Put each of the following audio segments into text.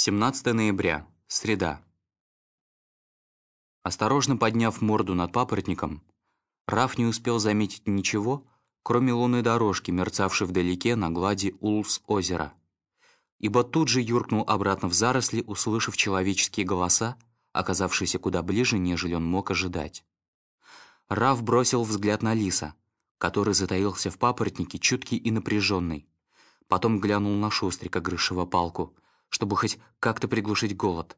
17 ноября. Среда. Осторожно подняв морду над папоротником, Раф не успел заметить ничего, кроме лунной дорожки, мерцавшей вдалеке на глади Улс-озера. Ибо тут же юркнул обратно в заросли, услышав человеческие голоса, оказавшиеся куда ближе, нежели он мог ожидать. Раф бросил взгляд на лиса, который затаился в папоротнике, чуткий и напряженный. Потом глянул на шустрика, грызшего палку, чтобы хоть как-то приглушить голод,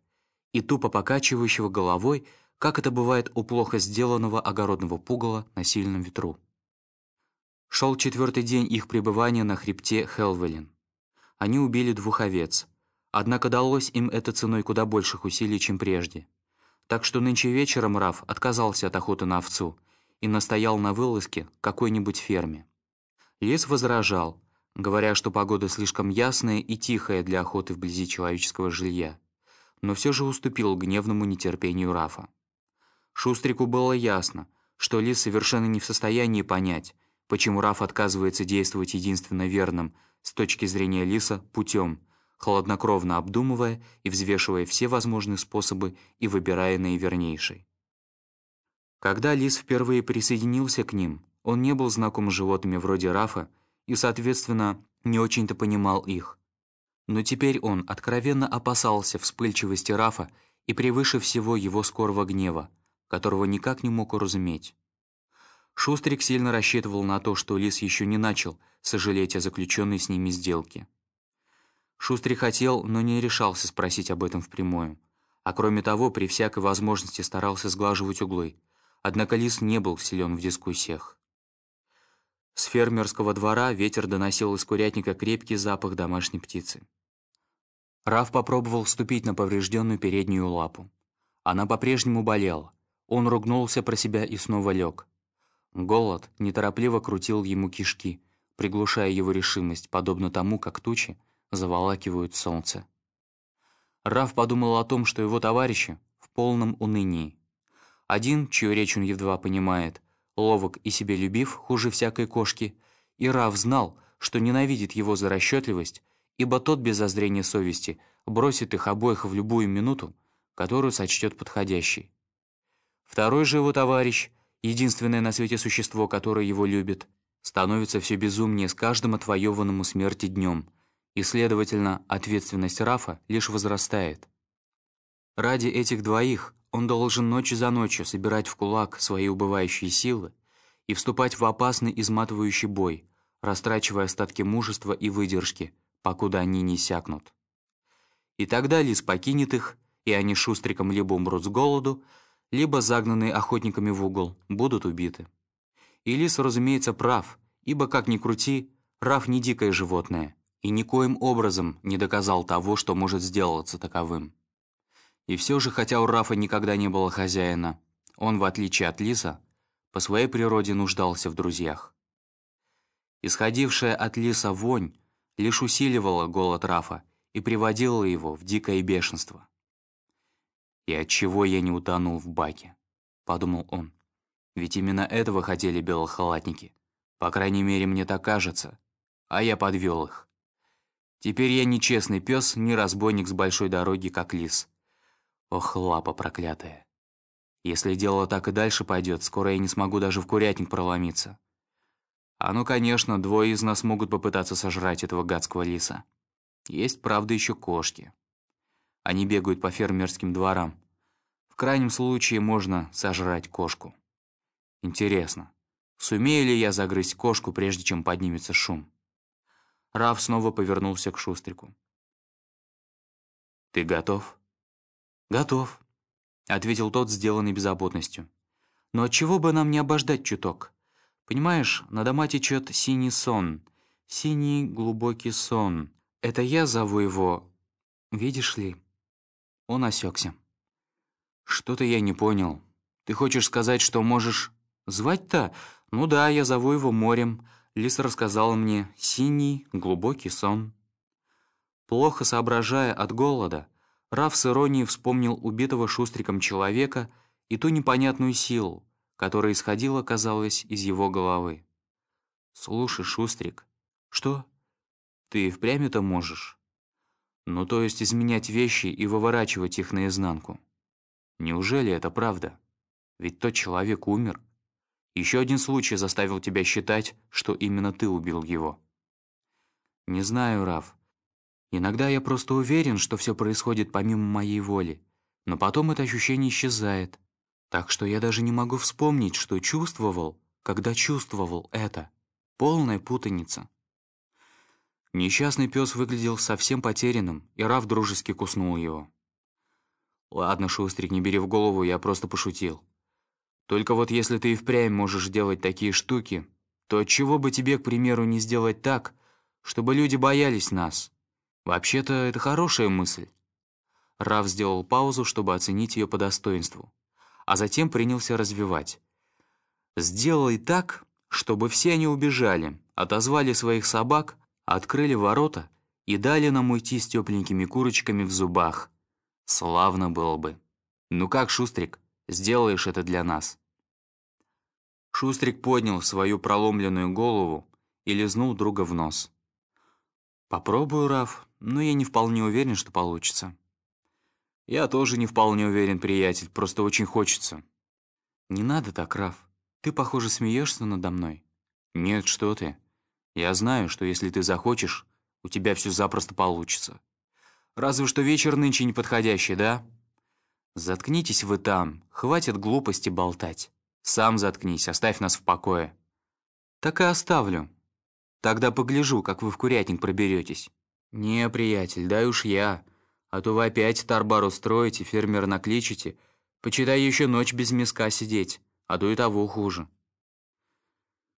и тупо покачивающего головой, как это бывает у плохо сделанного огородного пугала на сильном ветру. Шел четвертый день их пребывания на хребте Хелвелин. Они убили двух овец, однако далось им это ценой куда больших усилий, чем прежде. Так что нынче вечером Раф отказался от охоты на овцу и настоял на вылазке какой-нибудь ферме. Лис возражал, говоря, что погода слишком ясная и тихая для охоты вблизи человеческого жилья, но все же уступил гневному нетерпению Рафа. Шустрику было ясно, что Лис совершенно не в состоянии понять, почему Раф отказывается действовать единственно верным с точки зрения Лиса путем, хладнокровно обдумывая и взвешивая все возможные способы и выбирая наивернейший. Когда Лис впервые присоединился к ним, он не был знаком с животными вроде Рафа и, соответственно, не очень-то понимал их. Но теперь он откровенно опасался вспыльчивости Рафа и превыше всего его скорого гнева, которого никак не мог уразуметь. Шустрик сильно рассчитывал на то, что Лис еще не начал сожалеть о заключенной с ними сделке. Шустрик хотел, но не решался спросить об этом впрямую. А кроме того, при всякой возможности старался сглаживать углы. Однако Лис не был силен в дискуссиях. С фермерского двора ветер доносил из курятника крепкий запах домашней птицы. Раф попробовал вступить на поврежденную переднюю лапу. Она по-прежнему болела. Он ругнулся про себя и снова лег. Голод неторопливо крутил ему кишки, приглушая его решимость, подобно тому, как тучи заволакивают солнце. Раф подумал о том, что его товарищи в полном унынии. Один, чью речь он едва понимает, ловок и себелюбив, хуже всякой кошки, и Раф знал, что ненавидит его за расчетливость, ибо тот без зазрения совести бросит их обоих в любую минуту, которую сочтет подходящей. Второй же его товарищ, единственное на свете существо, которое его любит, становится все безумнее с каждым отвоеванным у смерти днем — и, следовательно, ответственность Рафа лишь возрастает. Ради этих двоих он должен ночь за ночью собирать в кулак свои убывающие силы и вступать в опасный изматывающий бой, растрачивая остатки мужества и выдержки, покуда они не сякнут. И тогда лис покинет их, и они шустриком либо умрут с голоду, либо, загнанные охотниками в угол, будут убиты. И лис, разумеется, прав, ибо, как ни крути, Раф не дикое животное, и никоим образом не доказал того, что может сделаться таковым. И все же, хотя у Рафа никогда не было хозяина, он, в отличие от Лиса, по своей природе нуждался в друзьях. Исходившая от Лиса вонь лишь усиливала голод Рафа и приводила его в дикое бешенство. «И отчего я не утонул в баке?» — подумал он. «Ведь именно этого хотели белохалатники. По крайней мере, мне так кажется. А я подвел их. Теперь я не честный пес, не разбойник с большой дороги, как лис. Ох, лапа проклятая. Если дело так и дальше пойдет, скоро я не смогу даже в курятник проломиться. А ну, конечно, двое из нас могут попытаться сожрать этого гадского лиса. Есть, правда, еще кошки. Они бегают по фермерским дворам. В крайнем случае можно сожрать кошку. Интересно, сумею ли я загрызть кошку, прежде чем поднимется шум? Раф снова повернулся к Шустрику. «Ты готов?» «Готов», — ответил тот, сделанный беззаботностью. «Но отчего бы нам не обождать чуток? Понимаешь, на дома течет синий сон, синий глубокий сон. Это я зову его... Видишь ли?» Он осекся. «Что-то я не понял. Ты хочешь сказать, что можешь... Звать-то? Ну да, я зову его морем». Лиса рассказала мне «синий, глубокий сон». Плохо соображая от голода, Раф с иронией вспомнил убитого шустриком человека и ту непонятную силу, которая исходила, казалось, из его головы. «Слушай, Шустрик, что? Ты впрямь это можешь?» Ну, то есть изменять вещи и выворачивать их наизнанку. Неужели это правда? Ведь тот человек умер. Еще один случай заставил тебя считать, что именно ты убил его. Не знаю, Раф. Иногда я просто уверен, что все происходит помимо моей воли, но потом это ощущение исчезает. Так что я даже не могу вспомнить, что чувствовал, когда чувствовал это. Полная путаница. Несчастный пес выглядел совсем потерянным, и Раф дружески куснул его. «Ладно, Шустрик, не бери в голову, я просто пошутил. Только вот если ты и впрямь можешь делать такие штуки, то чего бы тебе, к примеру, не сделать так, чтобы люди боялись нас? Вообще-то это хорошая мысль». Раф сделал паузу, чтобы оценить ее по достоинству, а затем принялся развивать. «Сделай так, чтобы все они убежали, отозвали своих собак, открыли ворота и дали нам уйти с тепленькими курочками в зубах. Славно было бы. Ну как, Шустрик, сделаешь это для нас?» Шустрик поднял свою проломленную голову и лизнул друга в нос. «Попробую, Раф, но я не вполне уверен, что получится». «Я тоже не вполне уверен, приятель, просто очень хочется». «Не надо так, Раф. Ты, похоже, смеешься надо мной». «Нет, что ты. Я знаю, что если ты захочешь, у тебя все запросто получится. Разве что вечер нынче неподходящий, да? Заткнитесь вы там, хватит глупости болтать. Сам заткнись, оставь нас в покое. Так и оставлю. Тогда погляжу, как вы в курятник проберетесь. Не, приятель, дай уж я. А то вы опять тарбар устроите, фермер накличите. Почитай еще ночь без миска сидеть, а то и того хуже.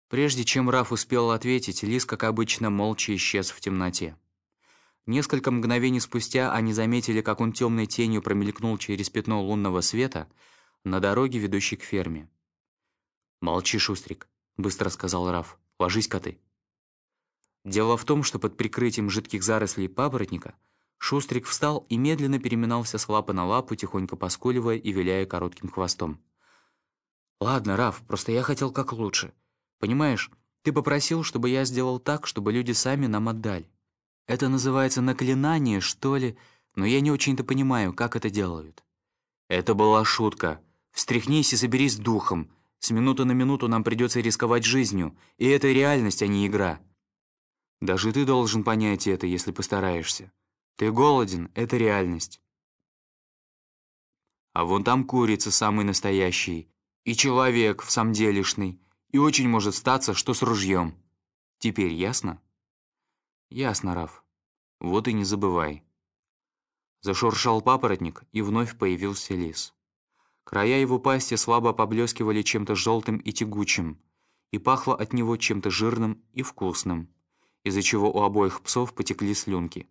Прежде чем Раф успел ответить, Лис, как обычно, молча исчез в темноте. Несколько мгновений спустя они заметили, как он темной тенью промелькнул через пятно лунного света на дороге, ведущей к ферме. «Молчи, Шустрик», — быстро сказал Раф. «Ложись, коты». Дело в том, что под прикрытием жидких зарослей папоротника Шустрик встал и медленно переминался с лапы на лапу, тихонько поскуливая и виляя коротким хвостом. «Ладно, Раф, просто я хотел как лучше. Понимаешь, ты попросил, чтобы я сделал так, чтобы люди сами нам отдали. Это называется наклинание, что ли, но я не очень-то понимаю, как это делают». «Это была шутка. Встряхнись и соберись духом. С минуты на минуту нам придется рисковать жизнью, и это реальность, а не игра. Даже ты должен понять это, если постараешься. Ты голоден — это реальность. А вон там курица самый настоящий, и человек в самом делешный, и очень может статься, что с ружьем. Теперь ясно? Ясно, Раф. Вот и не забывай. Зашуршал папоротник, и вновь появился лис. Края его пасти слабо поблескивали чем-то желтым и тягучим, и пахло от него чем-то жирным и вкусным, из-за чего у обоих псов потекли слюнки.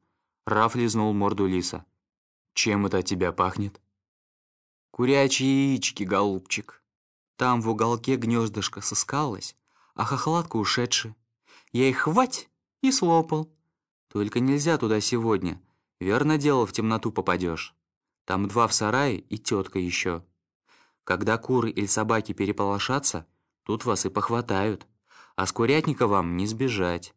Раф лизнул морду лиса. «Чем это от тебя пахнет?» «Курячьи яички, голубчик», там в уголке гнездышко соскалось, а хохлатка ушедшая. Я их хвать и слопал. Только нельзя туда сегодня. Верно дело, в темноту попадешь. Там два в сарае и тетка еще. Когда куры или собаки переполошатся, тут вас и похватают. А с курятника вам не сбежать.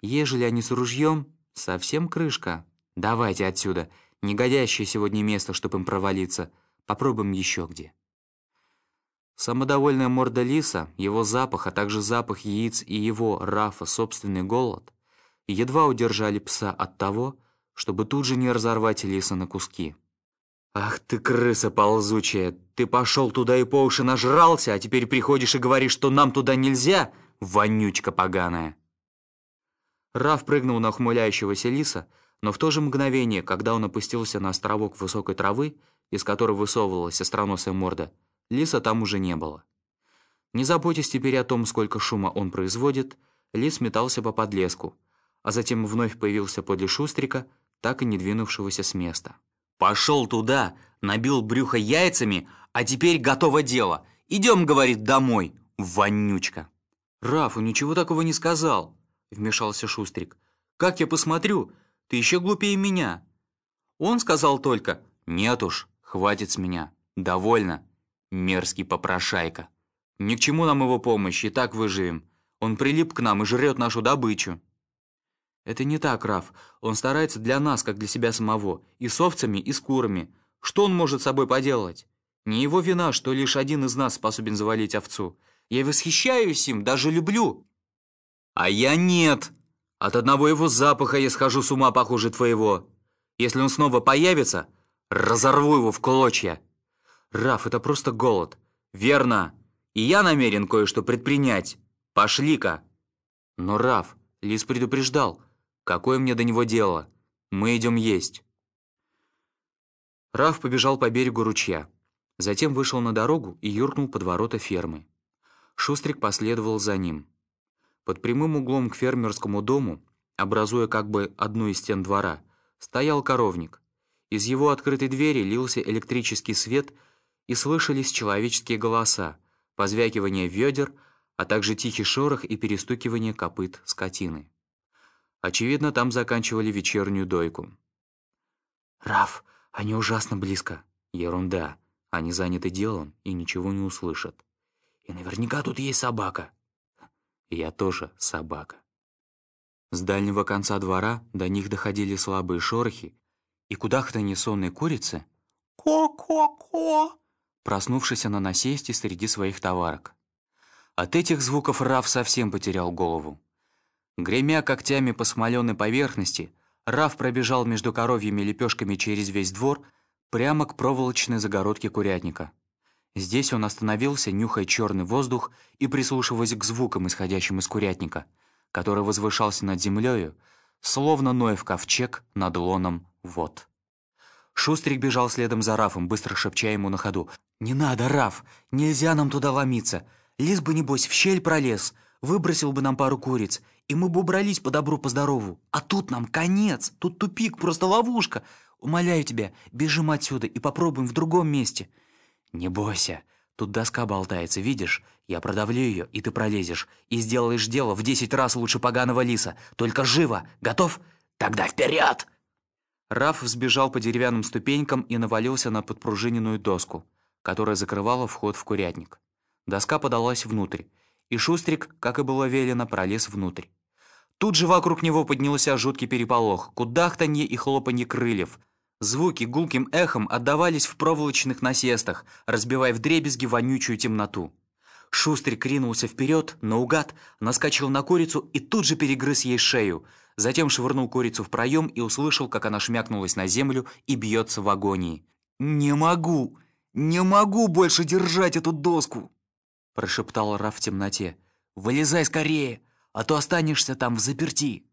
Ежели они с ружьем, совсем крышка. Давайте отсюда. Негодящее сегодня место, чтобы им провалиться. Попробуем еще где. Самодовольная морда лиса, его запах, а также запах яиц и его, Рафа, собственный голод, едва удержали пса от того, чтобы тут же не разорвать лиса на куски. «Ах ты, крыса ползучая! Ты пошел туда и по уши нажрался, а теперь приходишь и говоришь, что нам туда нельзя? Вонючка поганая!» Раф прыгнул на ухмыляющегося лиса, но в то же мгновение, когда он опустился на островок высокой травы, из которой высовывалась остроносая морда, Лиса там уже не было. Не заботясь теперь о том, сколько шума он производит, лис метался по подлеску, а затем вновь появился подле Шустрика, так и не двинувшегося с места. «Пошел туда, набил брюхо яйцами, а теперь готово дело. Идем, — говорит, — домой, вонючка». «Рафу ничего такого не сказал», — вмешался Шустрик. «Как я посмотрю, ты еще глупее меня». Он сказал только «Нет уж, хватит с меня, довольно». Мерзкий попрошайка. Ни к чему нам его помощь, и так выживем. Он прилип к нам и жрет нашу добычу». «Это не так, Раф. Он старается для нас, как для себя самого. И с овцами, и с курами. Что он может с собой поделать? Не его вина, что лишь один из нас способен завалить овцу. Я восхищаюсь им, даже люблю». «А я нет. От одного его запаха я схожу с ума похуже твоего. Если он снова появится, разорву его в клочья». «Раф, это просто голод». «Верно. И я намерен кое-что предпринять. Пошли-ка». «Но, Раф, Лис предупреждал. Какое мне до него дело? Мы идем есть». Раф побежал по берегу ручья. Затем вышел на дорогу и юркнул под ворота фермы. Шустрик последовал за ним. Под прямым углом к фермерскому дому, образуя как бы одну из стен двора, стоял коровник. Из его открытой двери лился электрический свет и слышались человеческие голоса, позвякивание ведер, а также тихий шорох и перестукивание копыт скотины. Очевидно, там заканчивали вечернюю дойку. «Раф, они ужасно близко». «Ерунда. Они заняты делом и ничего не услышат. И наверняка тут есть собака». «Я тоже собака». С дальнего конца двора до них доходили слабые шорохи, и кудахтанье сонной курицы «Ко-ко-ко!» проснувшийся на насесте среди своих товарок. От этих звуков Раф совсем потерял голову. Гремя когтями по смоленой поверхности, Раф пробежал между коровьими лепешками через весь двор прямо к проволочной загородке курятника. Здесь он остановился, нюхая черный воздух и прислушиваясь к звукам, исходящим из курятника, который возвышался над землею, словно Ноев ковчег над лоном вод. Шустрик бежал следом за Рафом, быстро шепча ему на ходу. «Не надо, Раф! Нельзя нам туда ломиться! Лис бы, небось, в щель пролез, выбросил бы нам пару куриц, и мы бы убрались по добру, по здорову. А тут нам конец, тут тупик, просто ловушка. Умоляю тебя, бежим отсюда и попробуем в другом месте. Не бойся, тут доска болтается, видишь? Я продавлю ее, и ты пролезешь, и сделаешь дело в десять раз лучше поганого лиса. Только живо, готов? Тогда вперед!» Раф взбежал по деревянным ступенькам и навалился на подпружиненную доску, которая закрывала вход в курятник. Доска подалась внутрь, и Шустрик, как и было велено, пролез внутрь. Тут же вокруг него поднялся жуткий переполох, кудахтанье и хлопанье крыльев. Звуки гулким эхом отдавались в проволочных насестах, разбивая вдребезги вонючую темноту. Шустрик ринулся вперед, наугад, наскочил на курицу и тут же перегрыз ей шею. Затем швырнул курицу в проем и услышал, как она шмякнулась на землю и бьется в агонии. «Не могу! Не могу больше держать эту доску!» прошептал Раф в темноте. «Вылезай скорее, а то останешься там в заперти!»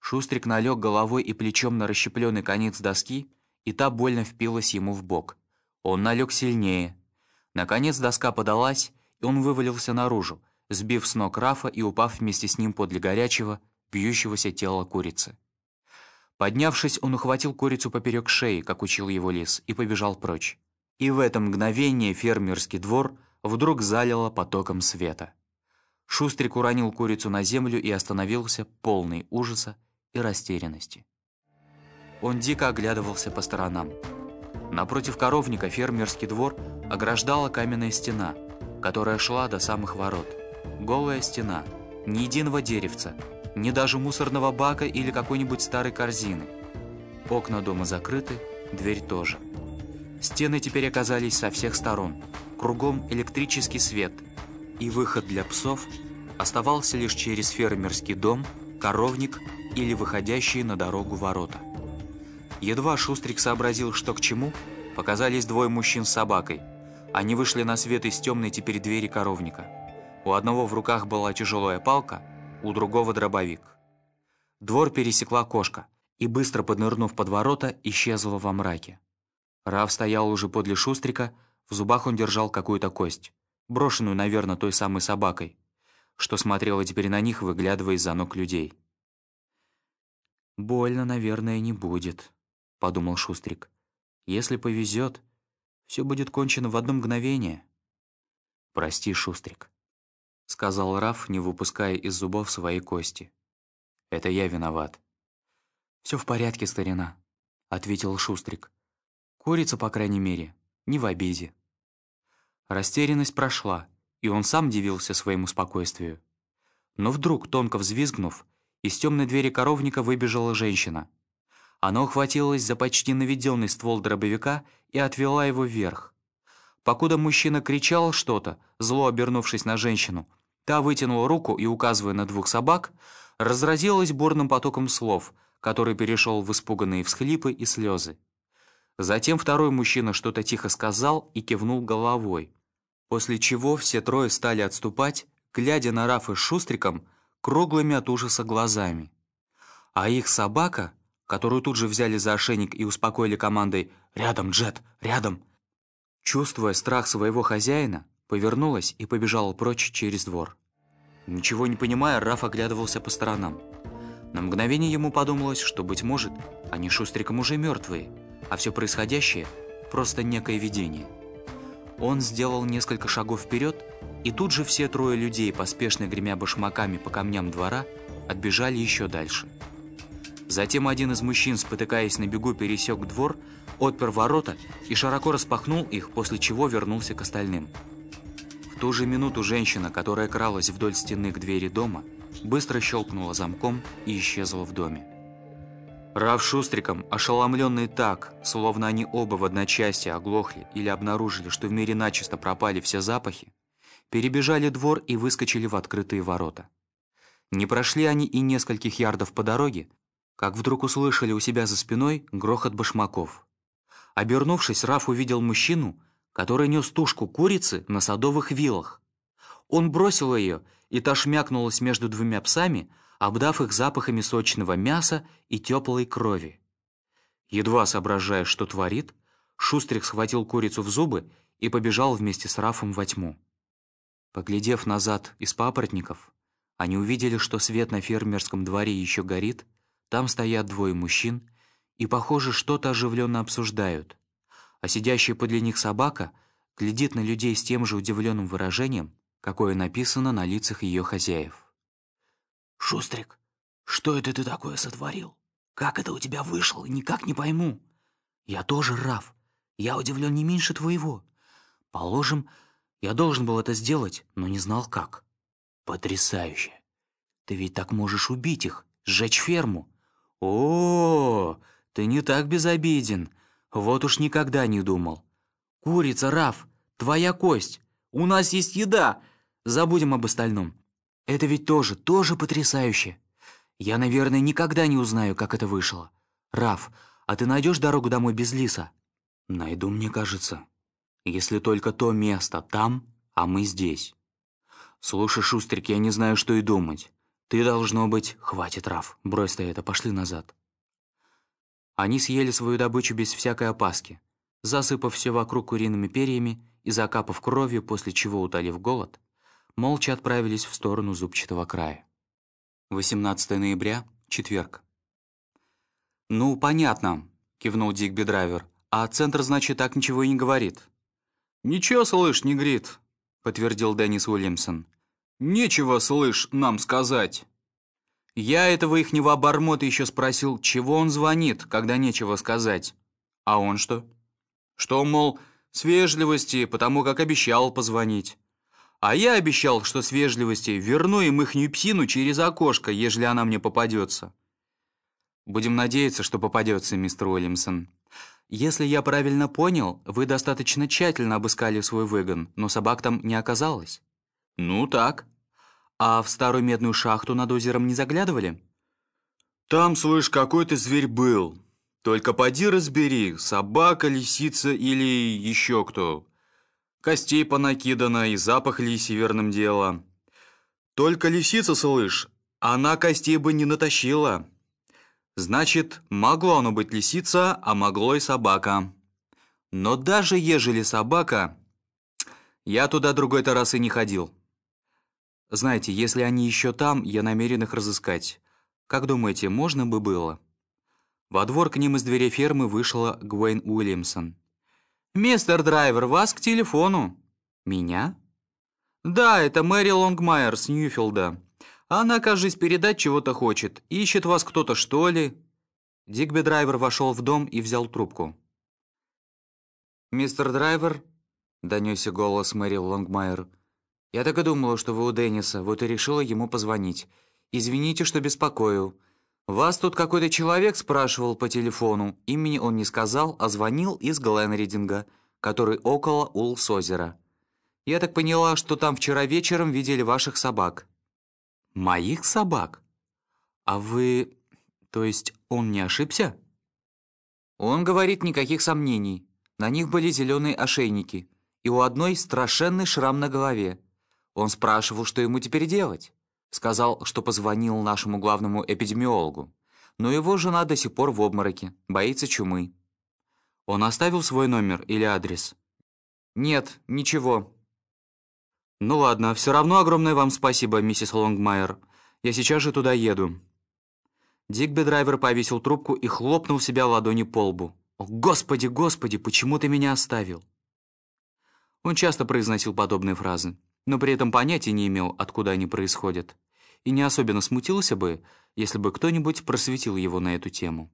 Шустрик налег головой и плечом на расщепленный конец доски, и та больно впилась ему в бок. Он налег сильнее. Наконец доска подалась, и он вывалился наружу, сбив с ног Рафа и упав вместе с ним подле горячего, бьющегося тела курицы. Поднявшись, он ухватил курицу поперек шеи, как учил его лис, и побежал прочь. И в это мгновение фермерский двор — вдруг залило потоком света. Шустрик уронил курицу на землю и остановился, полный ужаса и растерянности. Он дико оглядывался по сторонам. Напротив коровника фермерский двор ограждала каменная стена, которая шла до самых ворот. Голая стена, ни единого деревца, ни даже мусорного бака или какой-нибудь старой корзины. Окна дома закрыты, дверь тоже. Стены теперь оказались со всех сторон – Кругом электрический свет, и выход для псов оставался лишь через фермерский дом, коровник или выходящие на дорогу ворота. Едва Шустрик сообразил, что к чему, показались двое мужчин с собакой. Они вышли на свет из темной теперь двери коровника. У одного в руках была тяжелая палка, у другого дробовик. Двор пересекла кошка и, быстро поднырнув под ворота, исчезла во мраке. Рав стоял уже подле Шустрика, в зубах он держал какую-то кость, брошенную, наверное, той самой собакой, что смотрела теперь на них, выглядывая из-за ног людей. «Больно, наверное, не будет», — подумал Шустрик. «Если повезет, все будет кончено в одно мгновение». «Прости, Шустрик», — сказал Раф, не выпуская из зубов своей кости. «Это я виноват». «Все в порядке, старина», — ответил Шустрик. «Курица, по крайней мере, не в обиде». Растерянность прошла, и он сам дивился своему спокойствию. Но вдруг, тонко взвизгнув, Из темной двери коровника выбежала женщина. Она ухватилась за почти наведенный ствол дробовика и отвела его вверх. Покуда мужчина кричал что-то, зло обернувшись на женщину, та вытянула руку и, указывая на двух собак, разразилась бурным потоком слов, который перешел в испуганные всхлипы и слезы. Затем второй мужчина что-то тихо сказал и кивнул головой, после чего все трое стали отступать, глядя на Рафа с Шустриком круглыми от ужаса глазами. А их собака, которую тут же взяли за ошейник и успокоили командой «Рядом, Джет, рядом!», чувствуя страх своего хозяина, повернулась и побежала прочь через двор. Ничего не понимая, Раф оглядывался по сторонам. На мгновение ему подумалось, что, быть может, они Шустриком уже мертвые, а все происходящее – просто некое видение. Он сделал несколько шагов вперед, и тут же все трое людей, поспешно гремя башмаками по камням двора, отбежали еще дальше. Затем один из мужчин, спотыкаясь на бегу, пересек двор, отпер ворота и широко распахнул их, после чего вернулся к остальным. В ту же минуту женщина, которая кралась вдоль стены к двери дома, быстро щелкнула замком и исчезла в доме. Рав Шустриком, ошеломленный так, словно они оба в одночасье оглохли или обнаружили, что в мире начисто пропали все запахи, перебежали двор и выскочили в открытые ворота. Не прошли они и нескольких ярдов по дороге, как вдруг услышали у себя за спиной грохот башмаков. Обернувшись, Раф увидел мужчину, который нес тушку курицы на садовых вилах. Он бросил ее, и та шмякнулась между двумя псами, обдав их запахами сочного мяса и теплой крови. Едва соображая, что творит, Шустрик схватил курицу в зубы и побежал вместе с Рафом во тьму. Поглядев назад из папоротников, они увидели, что свет на фермерском дворе еще горит, там стоят двое мужчин и, похоже, что-то оживленно обсуждают, а сидящая подле них собака глядит на людей с тем же удивленным выражением, какое написано на лицах ее хозяев. «Шустрик, что это ты такое сотворил? Как это у тебя вышло? Никак не пойму». «Я тоже, Раф. Я удивлен не меньше твоего. Положим, я должен был это сделать, но не знал как». «Потрясающе! Ты ведь так можешь убить их, сжечь ферму». «О, ты не так безобиден. Вот уж никогда не думал. Курица, Раф, твоя кость. У нас есть еда. Забудем об остальном. Это ведь тоже, тоже потрясающе. Я, наверное, никогда не узнаю, как это вышло. Раф, а ты найдешь дорогу домой без Лиса? Найду, мне кажется. Если только то место там, а мы здесь. Слушай, Шустрик, я не знаю, что и думать. Ты, должно быть... Хватит, Раф, брось ты это, пошли назад. Они съели свою добычу без всякой опаски, засыпав все вокруг куриными перьями и закапав кровью, после чего, утолив голод, молча отправились в сторону зубчатого края. 18 ноября, четверг. «Ну, понятно», — кивнул Дигби Драйвер. «А центр, значит, так ничего и не говорит». «Ничего, слышь, не грит», — подтвердил Деннис Уильямсон. «Нечего, слышь, нам сказать». Я этого ихнего обормота еще спросил, чего он звонит, когда нечего сказать. А он что? Что, мол, с вежливости, потому как обещал позвонить. А я обещал, что с вежливости верну им ихнюю псину через окошко, ежели она мне попадется. Будем надеяться, что попадется, мистер Уильямсон. Если я правильно понял, вы достаточно тщательно обыскали свой выгон, но собак там не оказалось. Ну так. А в старую медную шахту над озером не заглядывали? Там, слышь, какой-то зверь был. Только поди разбери, собака, лисица или еще кто. Костей понакидано, и запах лиси верным дело. Только лисица, слышь, она костей бы не натащила. Значит, могло оно быть лисица, а могло и собака. Но даже ежели собака, я туда другой-то раз и не ходил. Знаете, если они еще там, я намерен их разыскать. Как думаете, можно бы было?» Во двор к ним из двери фермы вышла Гвейн Уильямсон. «Мистер Драйвер, вас к телефону». «Меня?» «Да, это Мэри Лонгмайер с Ньюфилда. Она, кажется, передать чего-то хочет. Ищет вас кто-то, что ли?» Дигби Драйвер вошел в дом и взял трубку. «Мистер Драйвер?» — донесся голос Мэри Лонгмайер. «Я так и думала, что вы у Денниса, вот и решила ему позвонить. «Извините, что беспокою. Вас тут какой-то человек спрашивал по телефону. Имени он не сказал, а звонил из Гленридинга, который около Улс-озера. Я так поняла, что там вчера вечером видели ваших собак». «Моих собак? А вы... То есть он не ошибся?» Он говорит, никаких сомнений. На них были зеленые ошейники, и у одной страшенный шрам на голове. Он спрашивал, что ему теперь делать. Сказал, что позвонил нашему главному эпидемиологу. Но его жена до сих пор в обмороке, боится чумы. Он оставил свой номер или адрес? Нет, ничего. Ну ладно, все равно огромное вам спасибо, миссис Лонгмайер. Я сейчас же туда еду. Дигби драйвер повесил трубку и хлопнул себя ладони по лбу. «О, Господи, Господи, почему ты меня оставил?» Он часто произносил подобные фразы, но при этом понятия не имел, откуда они происходят, и не особенно смутился бы, если бы кто-нибудь просветил его на эту тему.